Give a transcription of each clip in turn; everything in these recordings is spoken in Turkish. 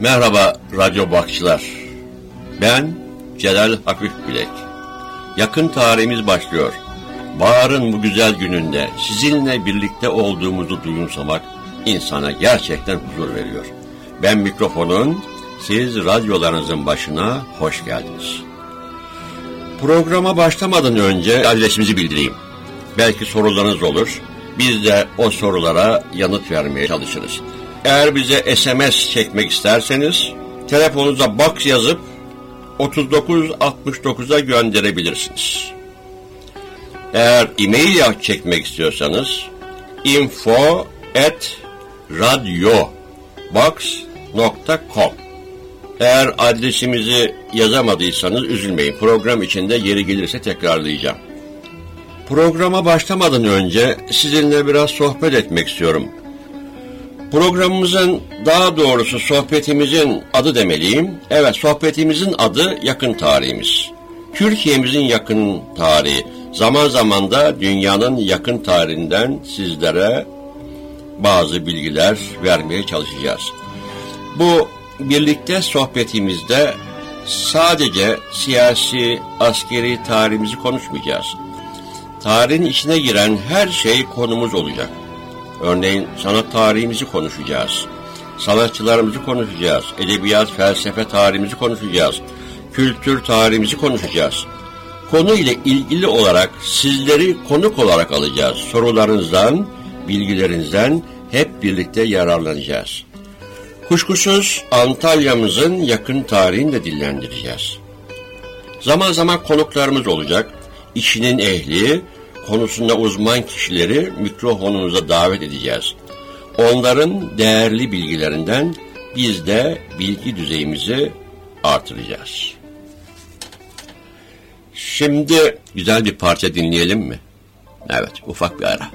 Merhaba radyo bakçılar. Ben Celal Hafif Bilek. Yakın tarihimiz başlıyor. Baharın bu güzel gününde sizinle birlikte olduğumuzu duyumsamak insana gerçekten huzur veriyor. Ben mikrofonun, siz radyolarınızın başına hoş geldiniz. Programa başlamadan önce adresimizi bildireyim. Belki sorularınız olur. Biz de o sorulara yanıt vermeye çalışırız. Eğer bize SMS çekmek isterseniz telefonunuza box yazıp 3969'a gönderebilirsiniz. Eğer e-mail çekmek istiyorsanız info at radyobox.com Eğer adresimizi yazamadıysanız üzülmeyin. Program içinde yeri gelirse tekrarlayacağım. Programa başlamadan önce sizinle biraz sohbet etmek istiyorum. Programımızın daha doğrusu sohbetimizin adı demeliyim. Evet sohbetimizin adı yakın tarihimiz. Türkiye'mizin yakın tarihi. Zaman zaman da dünyanın yakın tarihinden sizlere bazı bilgiler vermeye çalışacağız. Bu birlikte sohbetimizde sadece siyasi, askeri tarihimizi konuşmayacağız. Tarihin içine giren her şey konumuz olacak. Örneğin sanat tarihimizi konuşacağız. Sanatçılarımızı konuşacağız. Edebiyat, felsefe tarihimizi konuşacağız. Kültür tarihimizi konuşacağız. Konu ile ilgili olarak sizleri konuk olarak alacağız. Sorularınızdan, bilgilerinizden hep birlikte yararlanacağız. Kuşkusuz Antalya'mızın yakın tarihini de dillendireceğiz. Zaman zaman konuklarımız olacak. İşinin ehli, konusunda uzman kişileri mikrofonumuza davet edeceğiz. Onların değerli bilgilerinden biz de bilgi düzeyimizi artıracağız. Şimdi güzel bir parça dinleyelim mi? Evet, ufak bir ara.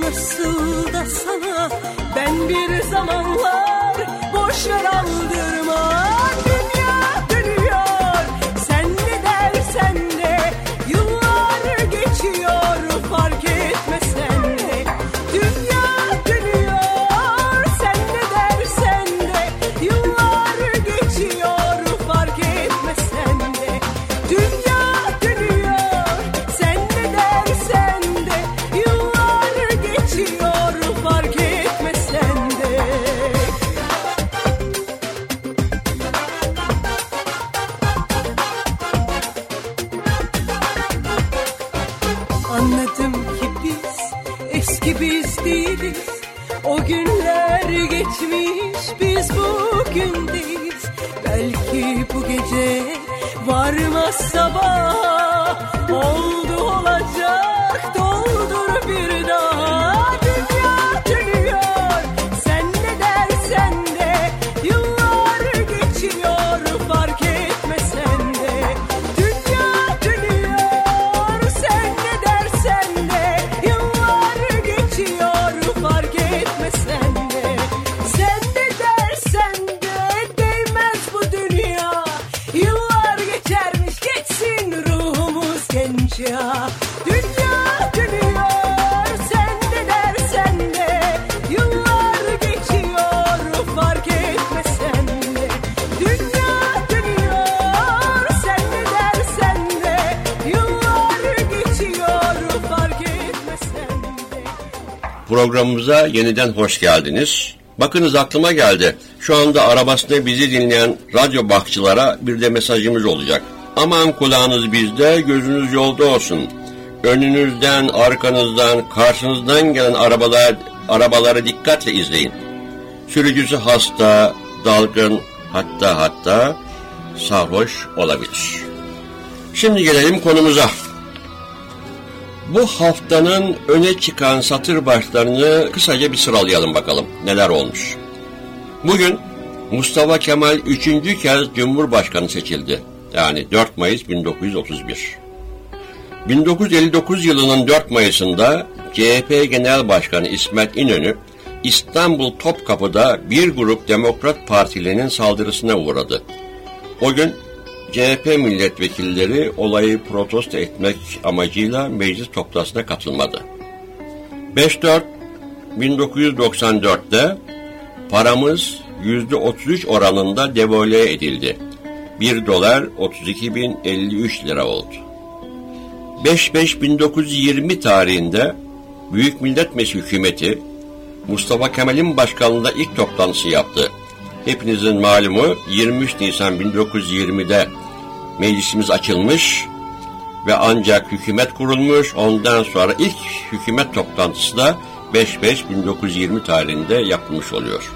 Nasıl da sana ben bir zamanlar boş yer aldırmam. Programımıza yeniden hoş geldiniz. Bakınız aklıma geldi. Şu anda arabasında bizi dinleyen radyo bakçılara bir de mesajımız olacak. Aman kulağınız bizde, gözünüz yolda olsun. Önünüzden, arkanızdan, karşınızdan gelen arabalar, arabaları dikkatle izleyin. Sürücüsü hasta, dalgın, hatta hatta sarhoş olabilir. Şimdi gelelim konumuza. Bu haftanın öne çıkan satır başlarını kısaca bir sıralayalım bakalım neler olmuş. Bugün Mustafa Kemal üçüncü kez Cumhurbaşkanı seçildi. Yani 4 Mayıs 1931. 1959 yılının 4 Mayıs'ında CHP Genel Başkanı İsmet İnönü İstanbul Topkapı'da bir grup Demokrat Partililerinin saldırısına uğradı. O gün CHP milletvekilleri olayı protesto etmek amacıyla meclis toplantısına katılmadı. 5-4 1994'te paramız %33 oranında devalüe edildi. 1 dolar 32.053 lira oldu. 5-5-1920 tarihinde Büyük Millet Meclisi hükümeti Mustafa Kemal'in başkanlığında ilk toplantısı yaptı. Hepinizin malumu 23 Nisan 1920'de meclisimiz açılmış ve ancak hükümet kurulmuş. Ondan sonra ilk hükümet toplantısı da 5-5-1920 tarihinde yapılmış oluyor.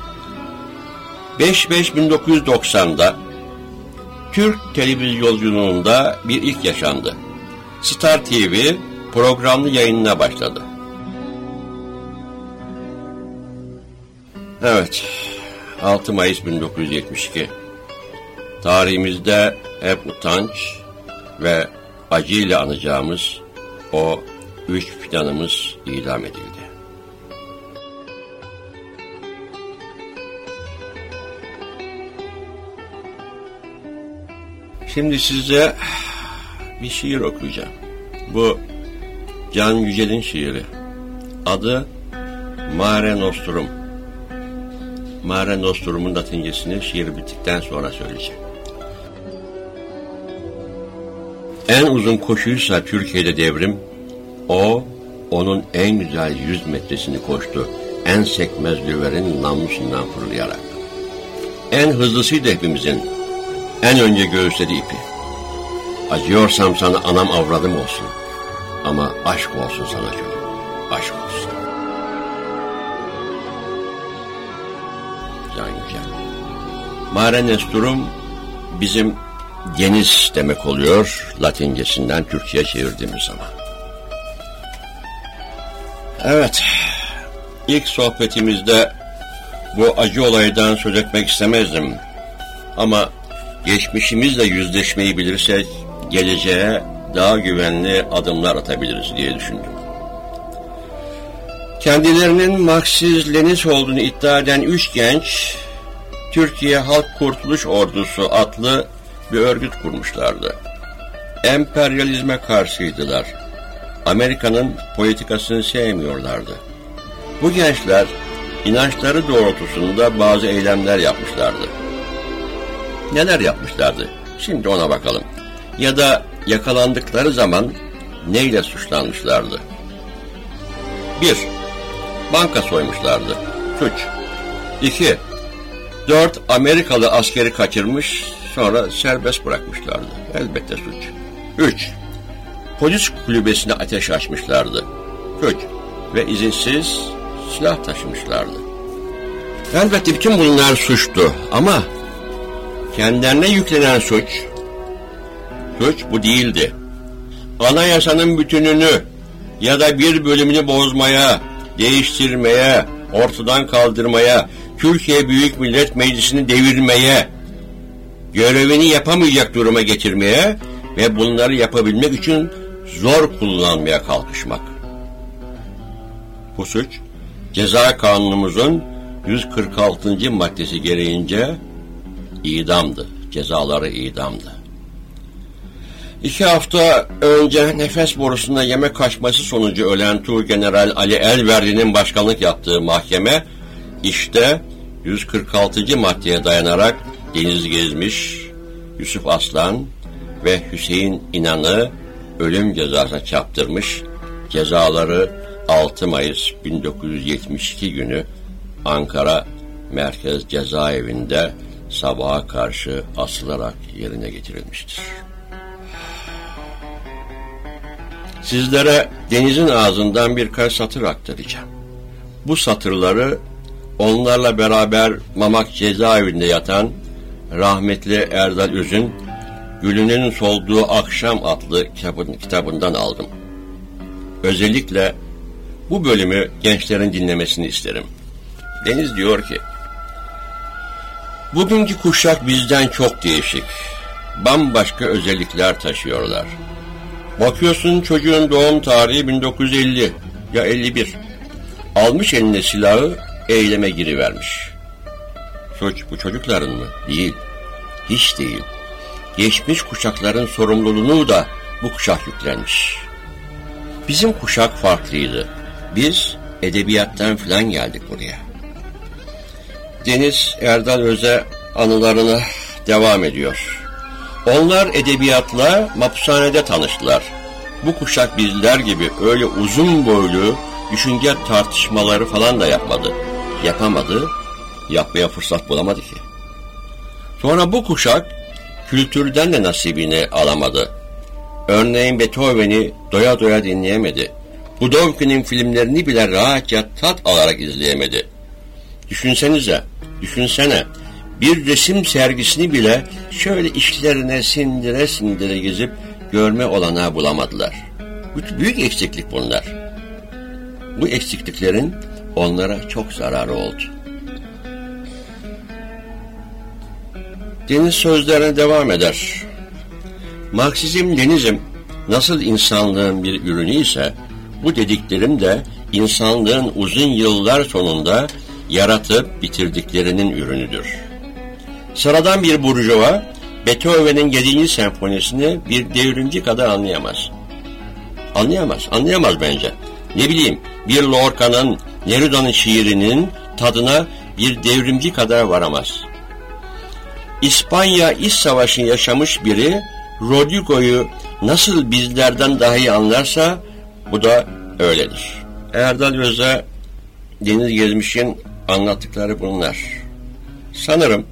5-5-1990'da Türk televizyonculuğunda bir ilk yaşandı. Star TV programlı yayınına başladı. Evet, 6 Mayıs 1972. Tarihimizde hep utanç ve acıyla anacağımız o üç planımız idam edildi. Şimdi size bir şiir okuyacağım. Bu Can Yücel'in şiiri. Adı Mare Nostrum. Mare Nostrum'un latincesini şiir bittikten sonra söyleyeceğim. En uzun koşuysa Türkiye'de devrim, o onun en güzel yüz metresini koştu. En sekmez lüverin namlusundan fırlayarak. En hızlısıydı hepimizin. En önce göğüsledi ipi. Acıyorsam sana anam avradım olsun. Ama aşk olsun sana çocuk. Aşk olsun. Can Yücel. Mare Nesturum bizim deniz demek oluyor latincesinden Türkçe'ye çevirdiğimiz zaman. Evet, ilk sohbetimizde bu acı olaydan söz etmek istemezdim. Ama geçmişimizle yüzleşmeyi bilirsek geleceğe daha güvenli adımlar atabiliriz diye düşündüm. Kendilerinin Marksiz-Leninist olduğunu iddia eden üç genç, Türkiye Halk Kurtuluş Ordusu adlı bir örgüt kurmuşlardı. Emperyalizme karşıydılar. Amerika'nın politikasını sevmiyorlardı. Bu gençler inançları doğrultusunda bazı eylemler yapmışlardı. Neler yapmışlardı? Şimdi ona bakalım. Ya da yakalandıkları zaman neyle suçlanmışlardı? 1. Banka soymuşlardı. Suç. 2. 4. Amerikalı askeri kaçırmış, sonra serbest bırakmışlardı. Elbette suç. 3. polis kulübesine ateş açmışlardı. Köç ve izinsiz silah taşımışlardı. Elbette bütün bunlar suçtu ama kendilerine yüklenen suç, suç bu değildi. Anayasanın bütününü ya da bir bölümünü bozmaya, değiştirmeye, ortadan kaldırmaya, Türkiye Büyük Millet Meclisi'ni devirmeye, görevini yapamayacak duruma getirmeye ve bunları yapabilmek için zor kullanmaya kalkışmak. Bu suç, ceza kanunumuzun 146. maddesi gereğince idamdı. Cezaları idamdı. İki hafta önce nefes borusunda yemek kaçması sonucu ölen Tuğ General Ali Elverdi'nin başkanlık yaptığı mahkeme işte 146. maddeye dayanarak Deniz Gezmiş, Yusuf Aslan ve Hüseyin İnan'ı ölüm cezasına çarptırmış. Cezaları 6 Mayıs 1972 günü Ankara Merkez Cezaevinde sabaha karşı asılarak yerine getirilmiştir. Sizlere denizin ağzından birkaç satır aktaracağım. Bu satırları onlarla beraber Mamak cezaevinde yatan rahmetli Erdal Üz'ün Gülünün Solduğu Akşam adlı kitabın, kitabından aldım. Özellikle bu bölümü gençlerin dinlemesini isterim. Deniz diyor ki, Bugünkü kuşak bizden çok değişik. Bambaşka özellikler taşıyorlar. Bakıyorsun çocuğun doğum tarihi 1950 ya 51. Almış eline silahı eyleme girivermiş. Suç bu çocukların mı? Değil. Hiç değil. Geçmiş kuşakların sorumluluğunu da bu kuşak yüklenmiş. Bizim kuşak farklıydı. Biz edebiyattan filan geldik buraya. Deniz Erdal Öz'e anılarına devam ediyor. Onlar edebiyatla mapushanede tanıştılar. Bu kuşak bizler gibi öyle uzun boylu düşünce tartışmaları falan da yapmadı. Yapamadı, yapmaya fırsat bulamadı ki. Sonra bu kuşak kültürden de nasibini alamadı. Örneğin Beethoven'i doya doya dinleyemedi. Budovkin'in filmlerini bile rahatça tat alarak izleyemedi. Düşünsenize, düşünsene bir resim sergisini bile şöyle işlerine sindire sindire gezip görme olanağı bulamadılar. Büyük eksiklik bunlar. Bu eksikliklerin onlara çok zararı oldu. Deniz sözlerine devam eder. Marksizm, Lenizm nasıl insanlığın bir ürünü ise bu dediklerim de insanlığın uzun yıllar sonunda yaratıp bitirdiklerinin ürünüdür. Sıradan bir burjuva Beethoven'in 7. senfonisini bir devrimci kadar anlayamaz. Anlayamaz, anlayamaz bence. Ne bileyim, bir Lorca'nın, Neruda'nın şiirinin tadına bir devrimci kadar varamaz. İspanya İç Savaşı'nı yaşamış biri Rodrigo'yu nasıl bizlerden daha iyi anlarsa bu da öyledir. Erdal Öz'e Deniz Gezmiş'in anlattıkları bunlar. Sanırım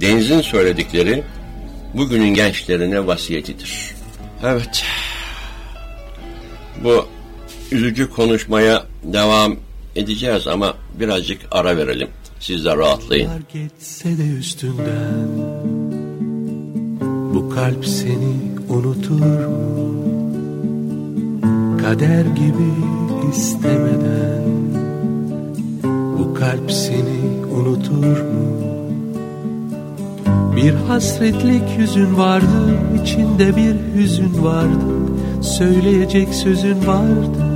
Deniz'in söyledikleri bugünün gençlerine vasiyetidir. Evet. Bu üzücü konuşmaya devam edeceğiz ama birazcık ara verelim. Siz de rahatlayın. Geçse de üstünden Bu kalp seni unutur mu? Kader gibi istemeden Bu kalp seni unutur mu? Bir hasretlik yüzün vardı, içinde bir hüzün vardı, söyleyecek sözün vardı.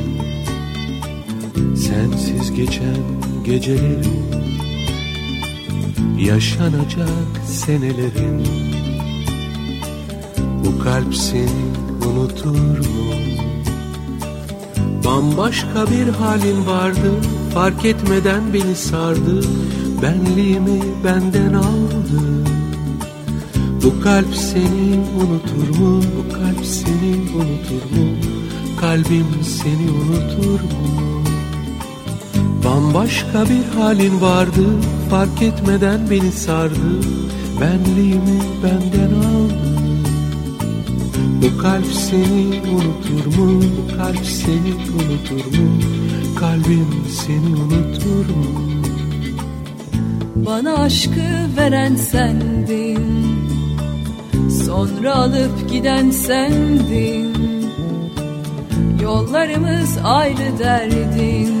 Sensiz geçen gecelerin Yaşanacak senelerin Bu kalp seni unutur mu? Bambaşka bir halin vardı Fark etmeden beni sardı Benliğimi benden aldı Bu kalp seni unutur mu? Bu kalp seni unutur mu? Kalbim seni unutur mu? Bambaşka bir halin vardı Fark etmeden beni sardı Benliğimi benden aldı Bu kalp seni unutur mu? Bu kalp seni unutur mu? Kalbim seni unutur mu? Bana aşkı veren sendin Sonra alıp giden sendin Yollarımız ayrı derdin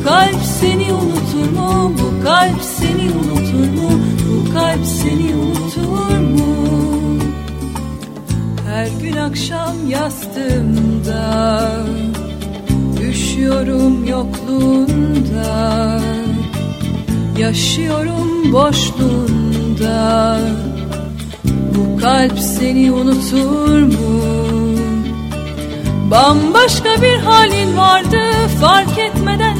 Bu kalp seni unutur mu? Bu kalp seni unutur mu? Bu kalp seni unutur mu? Her gün akşam yastığımda Düşüyorum yokluğunda Yaşıyorum boşluğunda Bu kalp seni unutur mu? Bambaşka bir halin vardı Fark etmeden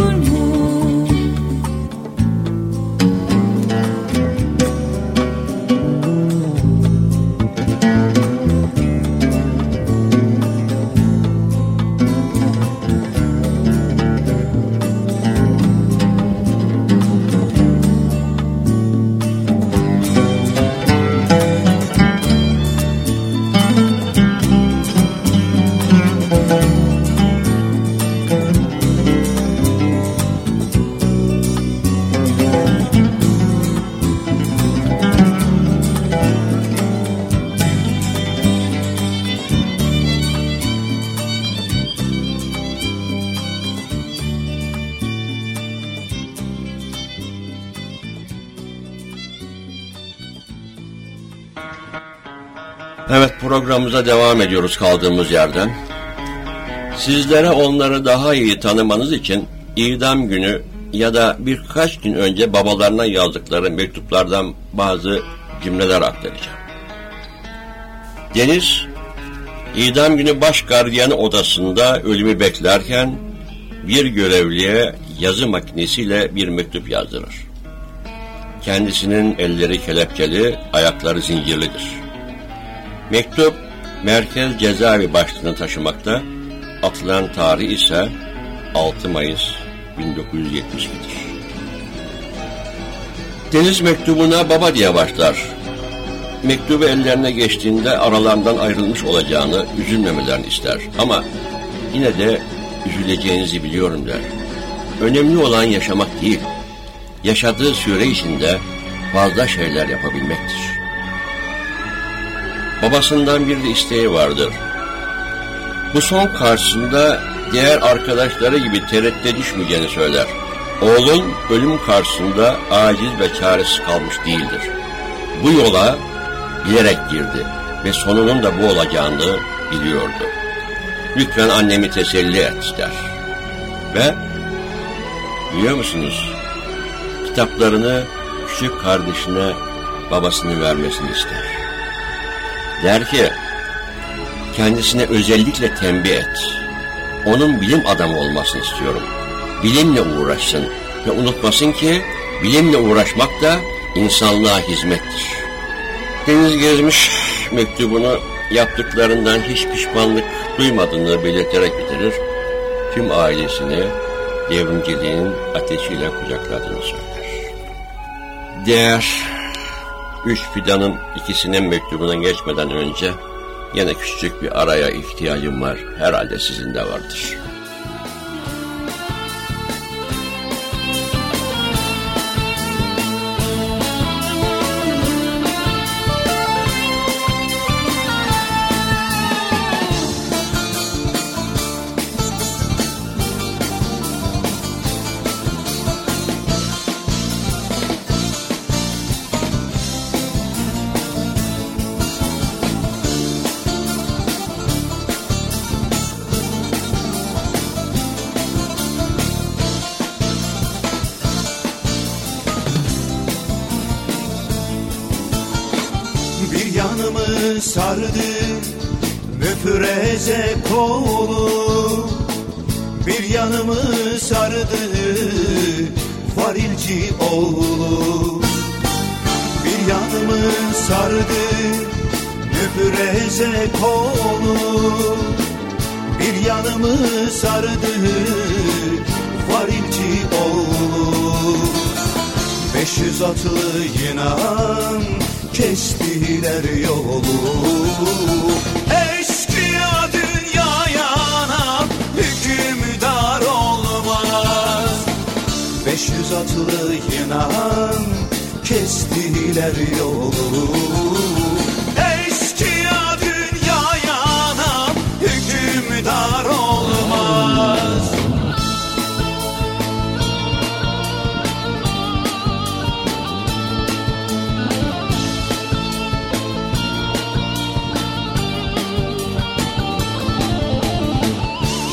Programımıza devam ediyoruz kaldığımız yerden. Sizlere onları daha iyi tanımanız için idam günü ya da birkaç gün önce babalarına yazdıkları mektuplardan bazı cümleler aktaracağım. Deniz, idam günü baş gardiyanı odasında ölümü beklerken bir görevliye yazı makinesiyle bir mektup yazdırır. Kendisinin elleri kelepçeli, ayakları zincirlidir. Mektup Merkez Cezaevi başlığını taşımakta, atılan tarih ise 6 Mayıs 1972'dir. Deniz mektubuna baba diye başlar. Mektubu ellerine geçtiğinde aralarından ayrılmış olacağını, üzülmemelerini ister. Ama yine de üzüleceğinizi biliyorum der. Önemli olan yaşamak değil, yaşadığı süre içinde fazla şeyler yapabilmektir. Babasından bir de isteği vardır. Bu son karşısında diğer arkadaşları gibi tereddüte düşmeyeceğini söyler. Oğlun ölüm karşısında aciz ve çaresiz kalmış değildir. Bu yola bilerek girdi ve sonunun da bu olacağını biliyordu. Lütfen annemi teselli et der. Ve biliyor musunuz kitaplarını küçük kardeşine babasını vermesini ister. Der ki kendisine özellikle tembih et. Onun bilim adamı olmasını istiyorum. Bilimle uğraşsın ve unutmasın ki bilimle uğraşmak da insanlığa hizmettir. Deniz gezmiş mektubunu yaptıklarından hiç pişmanlık duymadığını belirterek bitirir. Tüm ailesini devrimciliğin ateşiyle kucakladığını söyler. Diğer üç fidanın ikisinin mektubuna geçmeden önce yine küçük bir araya ihtiyacım var. Herhalde sizin de vardır. Bir yanımı sardı varilci oğlu Bir yanımı sardı müfreze kolu Bir yanımı sardı varilci oğlu Beş yüz atlı yinan kestiler yolu kestiler yolu. Eşkıya dünyaya hükümdar olmaz.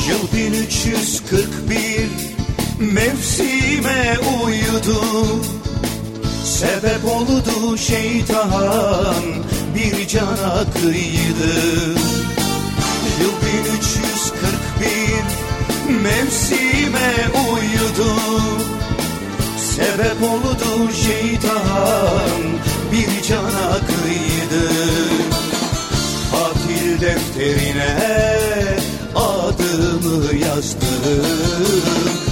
Yıl 1341 mevsime uyudu Sebep oldu şeytan bir cana kıydı. Yıl 1341 mevsime uyudu Sebep oldu şeytan bir cana kıydı. Katil defterine adımı yazdım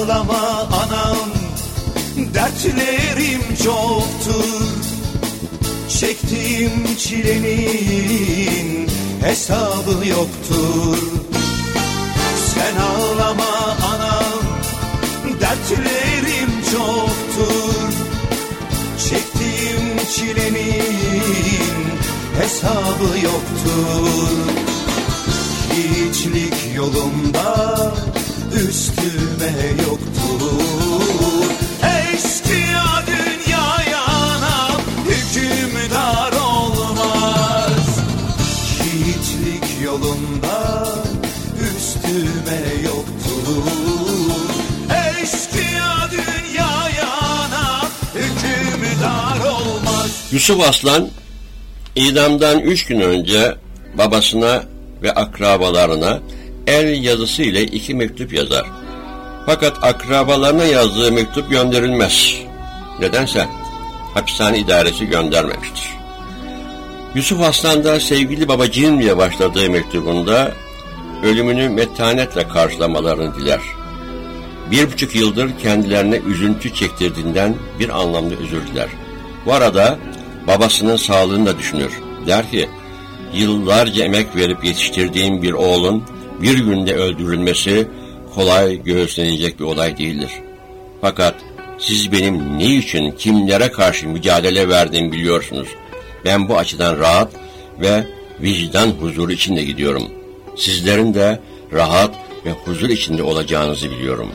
ağlama anam. Dertlerim çoktur. Çektiğim çilenin hesabı yoktur. Sen ağlama anam. Dertlerim çoktur. Çektiğim çilenin hesabı yoktur. Hiçlik yolumda üstüme yoktur. Eşkıya dünyaya hükümdar olmaz. Hiçlik yolunda üstüme yoktur. Eşkıya dünyaya hükümdar olmaz. Yusuf Aslan idamdan üç gün önce babasına ve akrabalarına el yazısı ile iki mektup yazar. Fakat akrabalarına yazdığı mektup gönderilmez. Nedense hapishane idaresi göndermemiştir. Yusuf Aslan da sevgili babacığım diye başladığı mektubunda ölümünü metanetle karşılamalarını diler. Bir buçuk yıldır kendilerine üzüntü çektirdiğinden bir anlamda özür diler. Bu arada babasının sağlığını da düşünür. Der ki, yıllarca emek verip yetiştirdiğim bir oğlun bir günde öldürülmesi kolay göğüslenecek bir olay değildir. Fakat siz benim ne için kimlere karşı mücadele verdiğimi biliyorsunuz. Ben bu açıdan rahat ve vicdan huzuru içinde gidiyorum. Sizlerin de rahat ve huzur içinde olacağınızı biliyorum.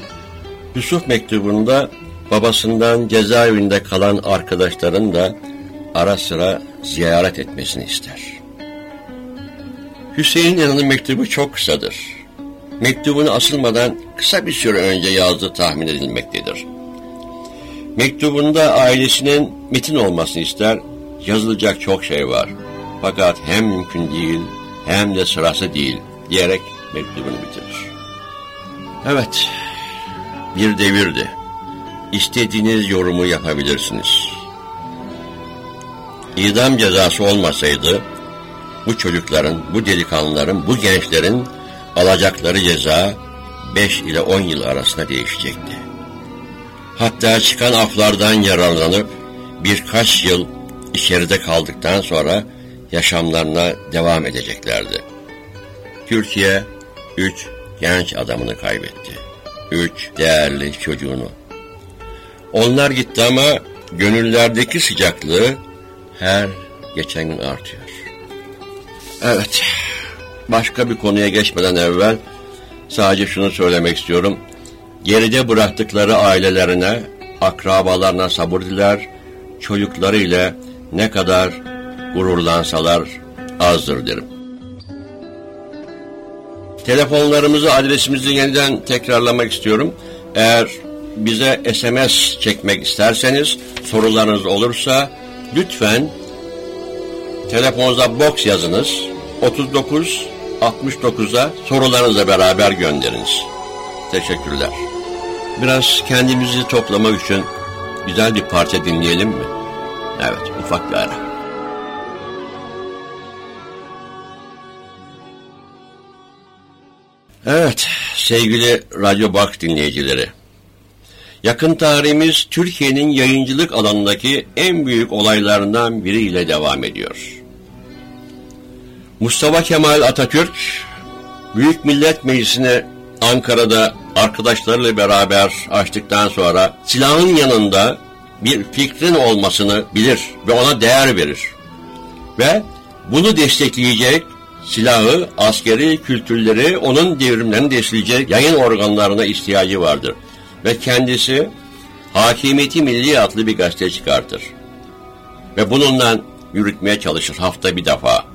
Yusuf mektubunda babasından cezaevinde kalan arkadaşların da ara sıra ziyaret etmesini ister. Hüseyin İnan'ın mektubu çok kısadır. Mektubunu asılmadan kısa bir süre önce yazdığı tahmin edilmektedir. Mektubunda ailesinin Metin olmasını ister, yazılacak çok şey var. Fakat hem mümkün değil hem de sırası değil diyerek mektubunu bitirir. Evet, bir devirdi. İstediğiniz yorumu yapabilirsiniz. İdam cezası olmasaydı, bu çocukların, bu delikanlıların, bu gençlerin alacakları ceza 5 ile 10 yıl arasında değişecekti. Hatta çıkan aflardan yararlanıp birkaç yıl içeride kaldıktan sonra yaşamlarına devam edeceklerdi. Türkiye üç genç adamını kaybetti. Üç değerli çocuğunu. Onlar gitti ama gönüllerdeki sıcaklığı her geçen gün artıyor. Evet, başka bir konuya geçmeden evvel sadece şunu söylemek istiyorum. Geride bıraktıkları ailelerine, akrabalarına sabır diler, çocukları ile ne kadar gururlansalar azdır derim. Telefonlarımızı, adresimizi yeniden tekrarlamak istiyorum. Eğer bize SMS çekmek isterseniz, sorularınız olursa lütfen telefonunuza box yazınız. 39 69'a sorularınızla beraber gönderiniz. Teşekkürler. Biraz kendimizi toplamak için güzel bir parça dinleyelim mi? Evet, ufak bir ara. Evet, sevgili Radyo Bak dinleyicileri. Yakın tarihimiz Türkiye'nin yayıncılık alanındaki en büyük olaylarından biriyle devam ediyor. Mustafa Kemal Atatürk, Büyük Millet Meclisi'ni Ankara'da arkadaşlarıyla beraber açtıktan sonra silahın yanında bir fikrin olmasını bilir ve ona değer verir. Ve bunu destekleyecek silahı, askeri kültürleri, onun devrimlerini destekleyecek yayın organlarına ihtiyacı vardır. Ve kendisi Hakimiyeti Milli adlı bir gazete çıkartır. Ve bununla yürütmeye çalışır hafta bir defa.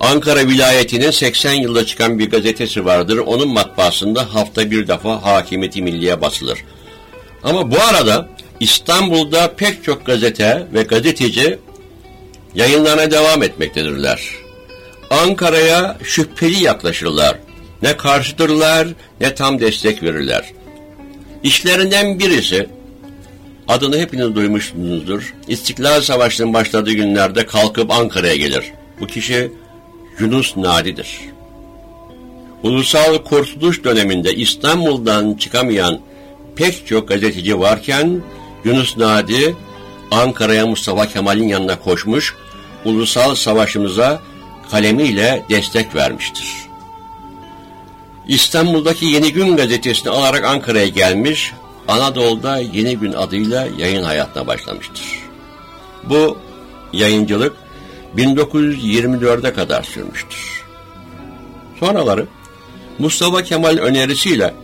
Ankara vilayetinin 80 yılda çıkan bir gazetesi vardır. Onun matbaasında hafta bir defa Hakimiyeti Milliye basılır. Ama bu arada İstanbul'da pek çok gazete ve gazeteci yayınlarına devam etmektedirler. Ankara'ya şüpheli yaklaşırlar. Ne karşıdırlar ne tam destek verirler. İşlerinden birisi, adını hepiniz duymuşsunuzdur, İstiklal Savaşı'nın başladığı günlerde kalkıp Ankara'ya gelir. Bu kişi Yunus Nadi'dir. Ulusal Kurtuluş döneminde İstanbul'dan çıkamayan pek çok gazeteci varken Yunus Nadi Ankara'ya Mustafa Kemal'in yanına koşmuş, ulusal savaşımıza kalemiyle destek vermiştir. İstanbul'daki Yeni Gün gazetesini alarak Ankara'ya gelmiş, Anadolu'da Yeni Gün adıyla yayın hayatına başlamıştır. Bu yayıncılık 1924'e kadar sürmüştür. Sonraları Mustafa Kemal önerisiyle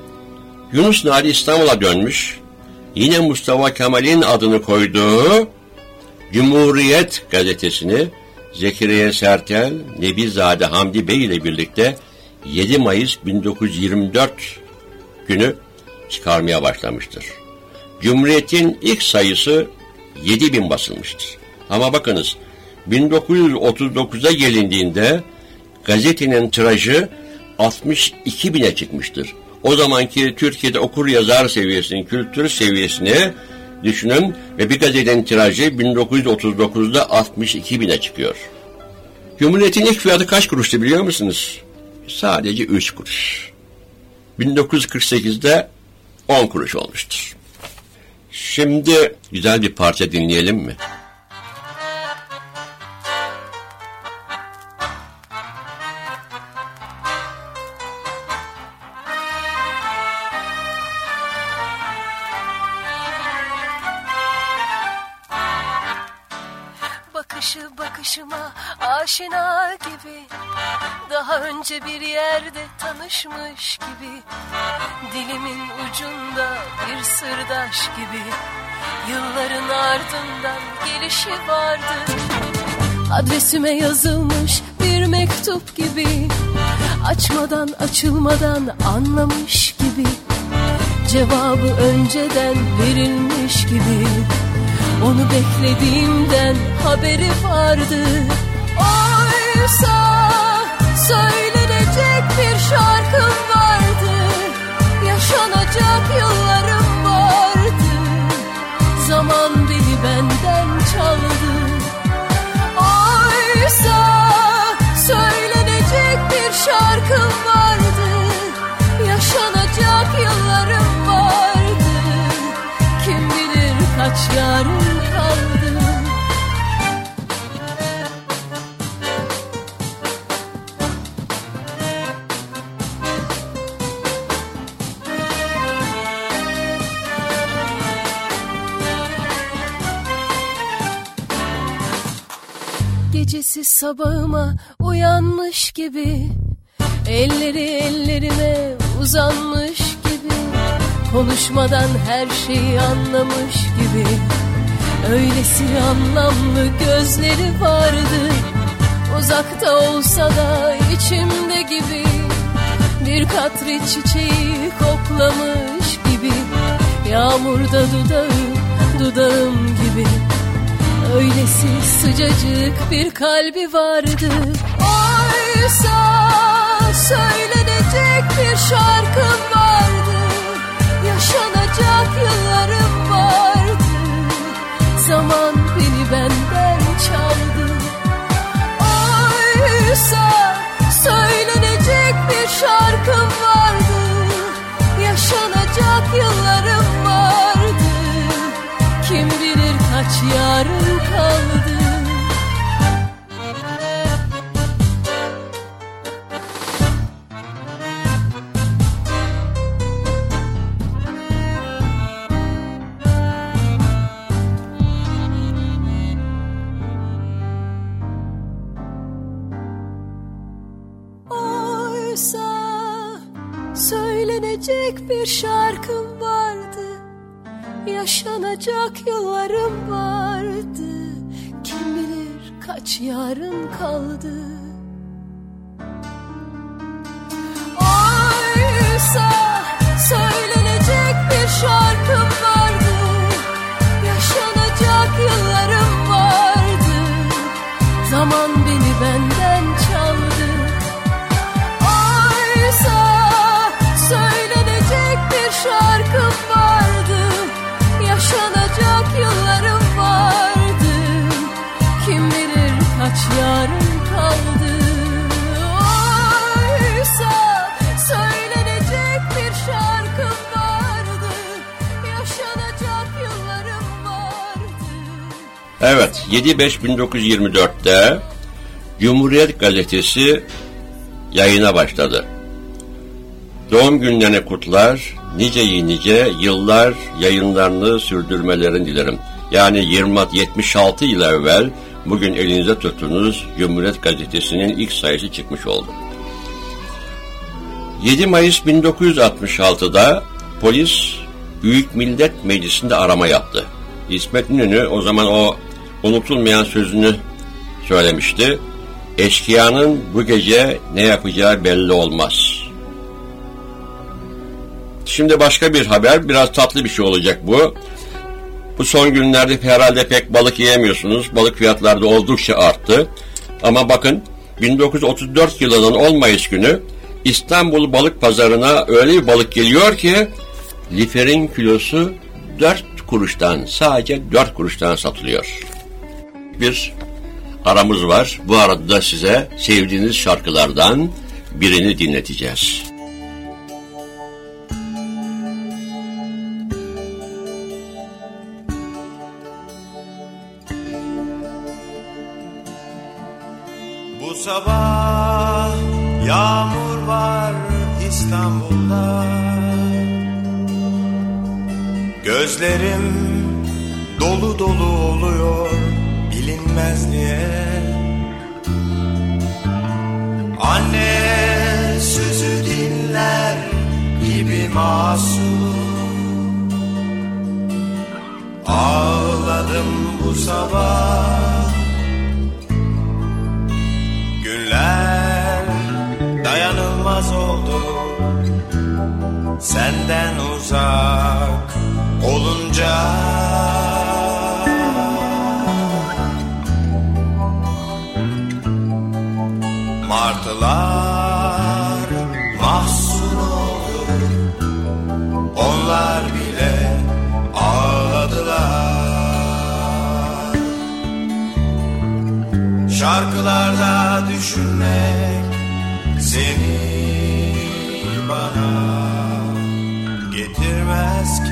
Yunus Nadi İstanbul'a dönmüş, yine Mustafa Kemal'in adını koyduğu Cumhuriyet gazetesini Zekeriya Sertel, Nebizade Hamdi Bey ile birlikte 7 Mayıs 1924 günü çıkarmaya başlamıştır. Cumhuriyet'in ilk sayısı 7 bin basılmıştır. Ama bakınız 1939'a gelindiğinde gazetenin tirajı 62 bine çıkmıştır. O zamanki Türkiye'de okur yazar seviyesinin kültür seviyesini düşünün ve bir gazetenin tirajı 1939'da 62 bine çıkıyor. Cumhuriyet'in ilk fiyatı kaç kuruştu biliyor musunuz? Sadece 3 kuruş. 1948'de 10 kuruş olmuştur. Şimdi güzel bir parça dinleyelim mi? Önce bir yerde tanışmış gibi Dilimin ucunda bir sırdaş gibi Yılların ardından gelişi vardı. Adresime yazılmış bir mektup gibi Açmadan açılmadan anlamış gibi Cevabı önceden verilmiş gibi Onu beklediğimden haberi vardı. Oysa söylenecek bir şarkım vardı. Yaşanacak yıllarım vardı. Zaman beni benden çaldı. Oysa söylenecek bir şarkım vardı. Yaşanacak yıllarım vardı. Kim bilir kaç yarım Gecesi sabahıma uyanmış gibi Elleri ellerime uzanmış gibi Konuşmadan her şeyi anlamış gibi. Öylesi anlamlı gözleri vardı Uzakta olsa da içimde gibi. Bir katri çiçeği koklamış gibi Yağmurda dudağım, dudağım Öylesi sıcacık bir kalbi vardı. Oysa söylenecek bir şarkım vardı. Yaşanacak yıllarım vardı. Zaman beni benden çaldı. Oysa söylenecek bir şarkım vardı. Yaşanacak yıllarım kaç yarım kaldı? Oysa söylenecek bir şarkım Yaşanacak yıllarım vardı. Kim bilir kaç yarın kaldı Evet 7-5-1924'te Cumhuriyet Gazetesi yayına başladı. Doğum günlerini kutlar, nice nice yıllar yayınlarını sürdürmelerini dilerim. Yani 20 76 yıl evvel bugün elinize tuttuğunuz Cumhuriyet Gazetesi'nin ilk sayısı çıkmış oldu. 7 Mayıs 1966'da polis Büyük Millet Meclisi'nde arama yaptı. İsmet İnönü o zaman o unutulmayan sözünü söylemişti. Eşkıyanın bu gece ne yapacağı belli olmaz. Şimdi başka bir haber, biraz tatlı bir şey olacak bu. Bu son günlerde herhalde pek balık yiyemiyorsunuz. Balık fiyatları da oldukça arttı. Ama bakın 1934 yılının 10 Mayıs günü İstanbul balık pazarına öyle bir balık geliyor ki liferin kilosu 4 kuruştan sadece 4 kuruştan satılıyor. Bir aramız var. Bu arada da size sevdiğiniz şarkılardan birini dinleteceğiz. Bu sabah yağmur var İstanbul'da Gözlerim dolu dolu oluyor bilinmezliğe Anne sözü dinler gibi masum. Ağladım bu sabah. Günler dayanılmaz oldu. Senden uzak olunca Martılar mahzun oldu. Onlar bile ağladılar. Şarkılarda düşünmek seni bana getirmez ki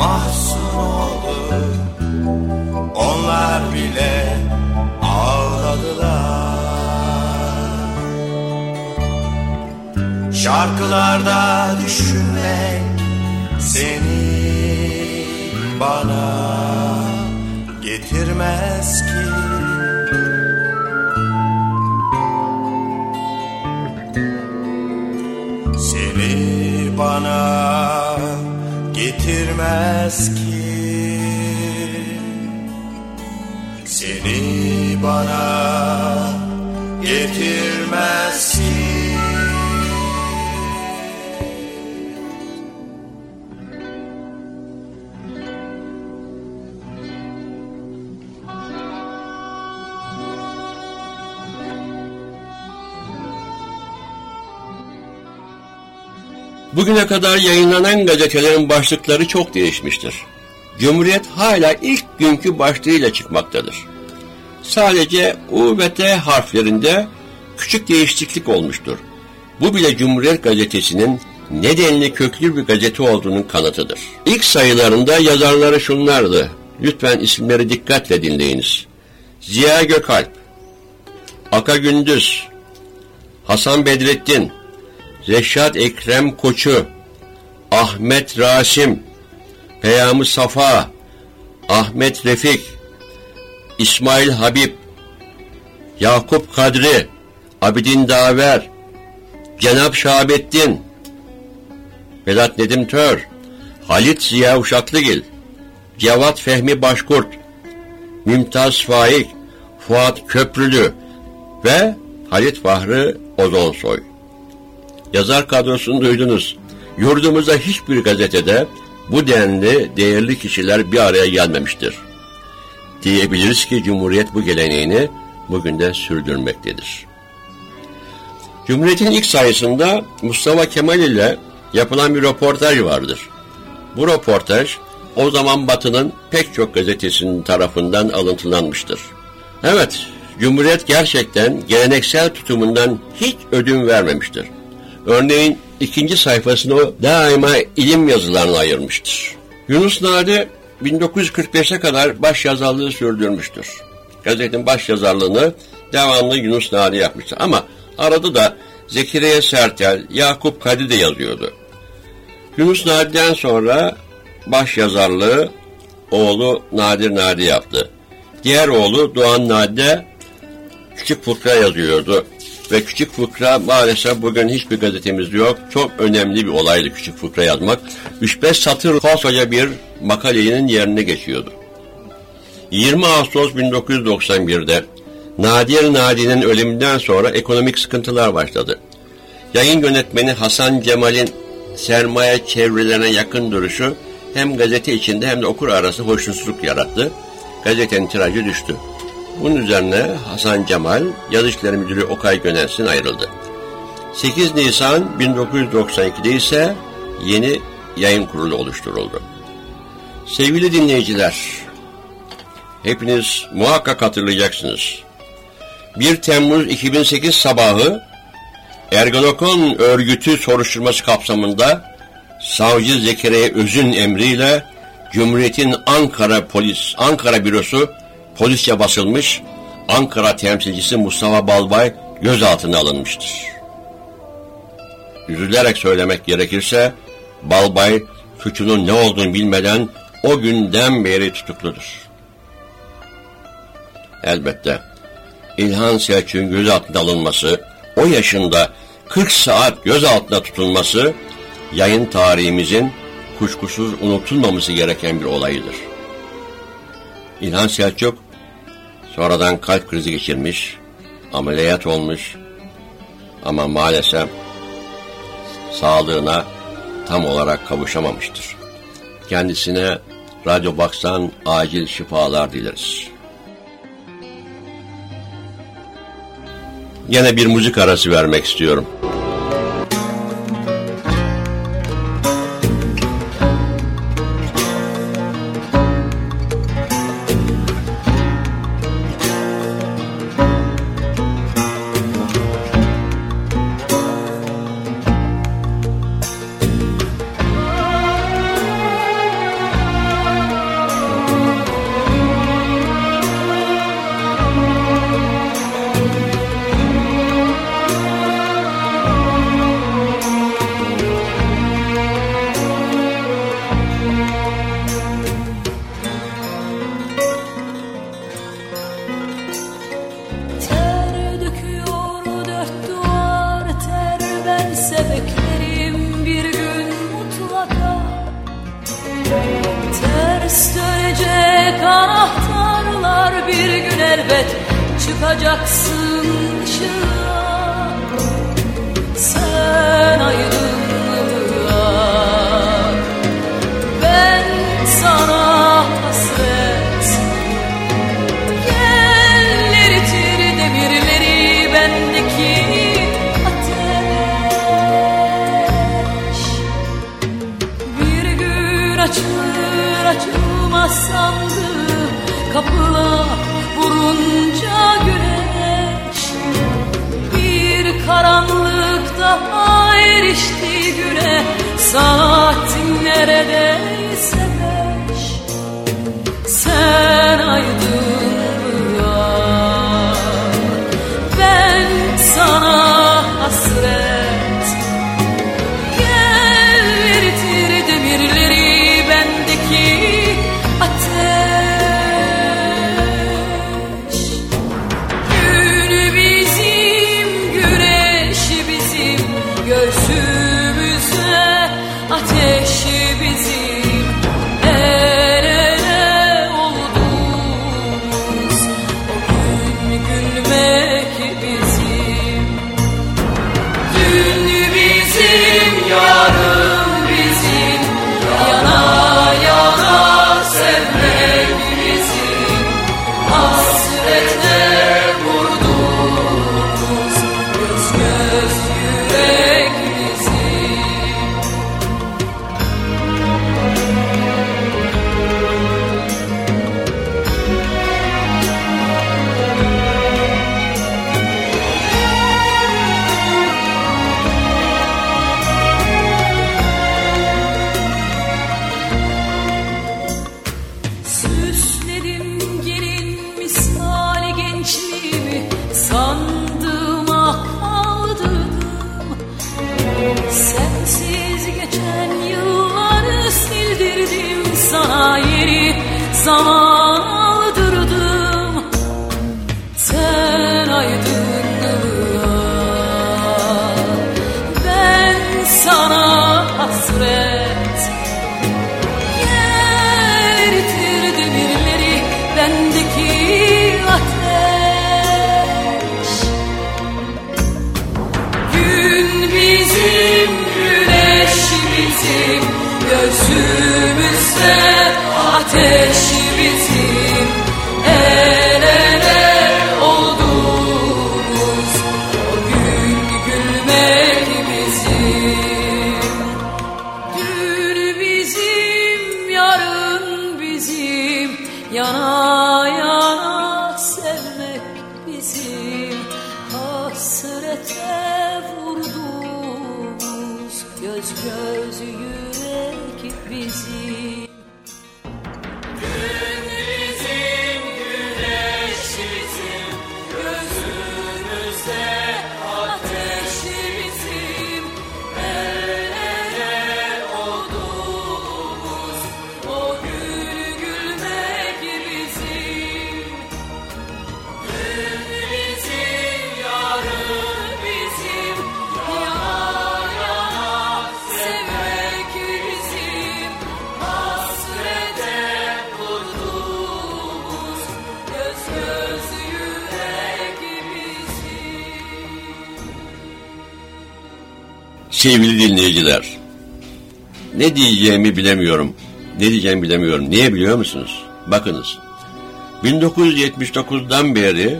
mahzun oldu Onlar bile ağladılar Şarkılarda düşünmek seni bana getirmez ki. Seni bana getirmez ki. Seni bana getirmez ki Bugüne kadar yayınlanan gazetelerin başlıkları çok değişmiştir. Cumhuriyet hala ilk günkü başlığıyla çıkmaktadır. Sadece U ve T harflerinde küçük değişiklik olmuştur. Bu bile Cumhuriyet gazetesinin nedenli köklü bir gazete olduğunun kanıtıdır. İlk sayılarında yazarları şunlardı. Lütfen isimleri dikkatle dinleyiniz. Ziya Gökalp, Aka Gündüz, Hasan Bedrettin, Reşat Ekrem Koçu, Ahmet Rasim, Peyami Safa, Ahmet Refik, İsmail Habib, Yakup Kadri, Abidin Daver, Cenap Şahabettin, Vedat Nedim Tör, Halit Ziya Uşaklıgil, Cevat Fehmi Başkurt, Mümtaz Faik, Fuat Köprülü ve Halit Fahri Ozonsoy. Yazar kadrosunu duydunuz. Yurdumuzda hiçbir gazetede bu denli değerli kişiler bir araya gelmemiştir. Diyebiliriz ki Cumhuriyet bu geleneğini bugün de sürdürmektedir. Cumhuriyet'in ilk sayısında Mustafa Kemal ile yapılan bir röportaj vardır. Bu röportaj o zaman Batı'nın pek çok gazetesinin tarafından alıntılanmıştır. Evet, Cumhuriyet gerçekten geleneksel tutumundan hiç ödün vermemiştir. Örneğin ikinci sayfasını o daima ilim yazılarına ayırmıştır. Yunus Nadi 1945'e kadar baş yazarlığı sürdürmüştür. Gazetenin baş yazarlığını devamlı Yunus Nadi yapmıştır. Ama arada da Zekeriya Sertel, Yakup Kadi de yazıyordu. Yunus Nadi'den sonra baş yazarlığı oğlu Nadir Nadi yaptı. Diğer oğlu Doğan Nadi Küçük Fıkra yazıyordu. Ve Küçük Fıkra maalesef bugün hiçbir gazetemizde yok. Çok önemli bir olaydı Küçük Fıkra yazmak. 3-5 satır koskoca bir makalenin yerine geçiyordu. 20 Ağustos 1991'de Nadir Nadi'nin ölümünden sonra ekonomik sıkıntılar başladı. Yayın yönetmeni Hasan Cemal'in sermaye çevrelerine yakın duruşu hem gazete içinde hem de okur arası hoşnutsuzluk yarattı. Gazetenin tirajı düştü. Bunun üzerine Hasan Cemal, İşleri Müdürü Okay Gönensin ayrıldı. 8 Nisan 1992'de ise yeni yayın kurulu oluşturuldu. Sevgili dinleyiciler, hepiniz muhakkak hatırlayacaksınız. 1 Temmuz 2008 sabahı Ergenekon örgütü soruşturması kapsamında Savcı Zekeriya Öz'ün emriyle Cumhuriyet'in Ankara Polis, Ankara Bürosu polisçe basılmış, Ankara temsilcisi Mustafa Balbay gözaltına alınmıştır. Üzülerek söylemek gerekirse, Balbay suçunun ne olduğunu bilmeden o günden beri tutukludur. Elbette İlhan Selçuk'un gözaltına alınması, o yaşında 40 saat gözaltına tutulması, yayın tarihimizin kuşkusuz unutulmaması gereken bir olayıdır. İlhan Selçuk sonradan kalp krizi geçirmiş, ameliyat olmuş ama maalesef sağlığına tam olarak kavuşamamıştır. Kendisine Radyo Box'tan acil şifalar dileriz. Yine bir müzik arası vermek istiyorum. Sevgili dinleyiciler, ne diyeceğimi bilemiyorum. Ne diyeceğimi bilemiyorum. Niye biliyor musunuz? Bakınız, 1979'dan beri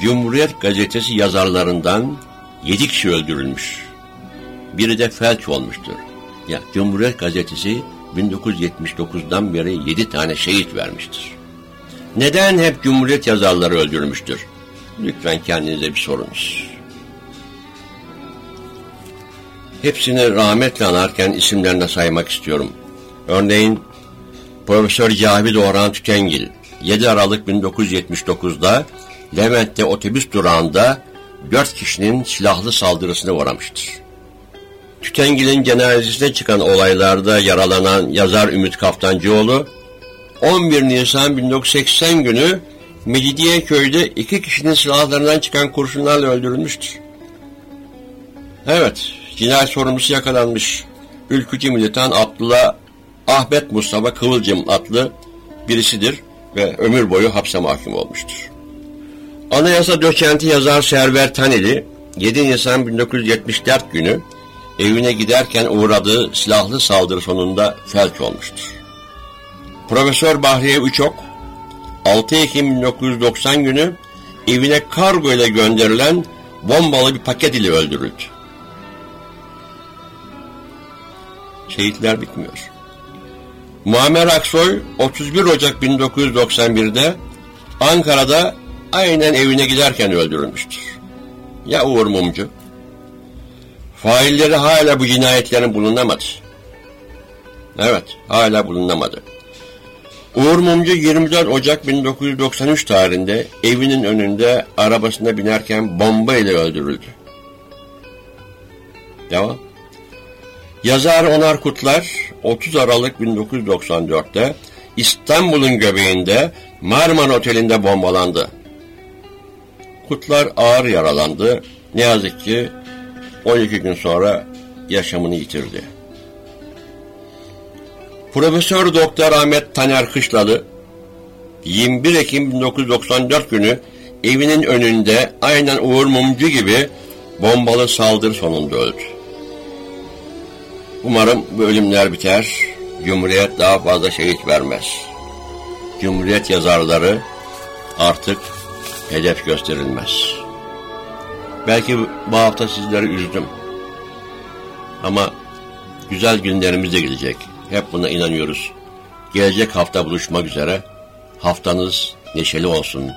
Cumhuriyet Gazetesi yazarlarından 7 kişi öldürülmüş. Biri de felç olmuştur. Ya Cumhuriyet Gazetesi 1979'dan beri 7 tane şehit vermiştir. Neden hep Cumhuriyet yazarları öldürülmüştür? Lütfen kendinize bir sorunuz. Hepsini rahmetle anarken isimlerini saymak istiyorum. Örneğin Profesör Cavit Orhan Tükengil 7 Aralık 1979'da Levent'te otobüs durağında 4 kişinin silahlı saldırısına uğramıştır. Tükengil'in cenazesine çıkan olaylarda yaralanan yazar Ümit Kaftancıoğlu 11 Nisan 1980 günü Mecidiyeköy'de iki kişinin silahlarından çıkan kurşunlarla öldürülmüştür. Evet, cinayet sorumlusu yakalanmış. Ülkücü militan Abdullah Ahmet Mustafa Kıvılcım adlı birisidir ve ömür boyu hapse mahkum olmuştur. Anayasa doçenti yazar Server Taneli 7 Nisan 1974 günü evine giderken uğradığı silahlı saldırı sonunda felç olmuştur. Profesör Bahriye Üçok 6 Ekim 1990 günü evine kargo ile gönderilen bombalı bir paket ile öldürüldü. Şehitler bitmiyor. Muammer Aksoy 31 Ocak 1991'de Ankara'da aynen evine giderken öldürülmüştür. Ya Uğur Mumcu? Failleri hala bu cinayetlerin bulunamadı. Evet, hala bulunamadı. Uğur Mumcu 24 Ocak 1993 tarihinde evinin önünde arabasına binerken bomba ile öldürüldü. Devam. Yazar Onar Kutlar 30 Aralık 1994'te İstanbul'un göbeğinde Marmara Oteli'nde bombalandı. Kutlar ağır yaralandı. Ne yazık ki 12 gün sonra yaşamını yitirdi. Profesör Doktor Ahmet Taner Kışlalı 21 Ekim 1994 günü evinin önünde aynen Uğur Mumcu gibi bombalı saldırı sonunda öldü. Umarım bu ölümler biter, Cumhuriyet daha fazla şehit vermez. Cumhuriyet yazarları artık hedef gösterilmez. Belki bu hafta sizleri üzdüm. Ama güzel günlerimiz de gelecek. Hep buna inanıyoruz. Gelecek hafta buluşmak üzere. Haftanız neşeli olsun.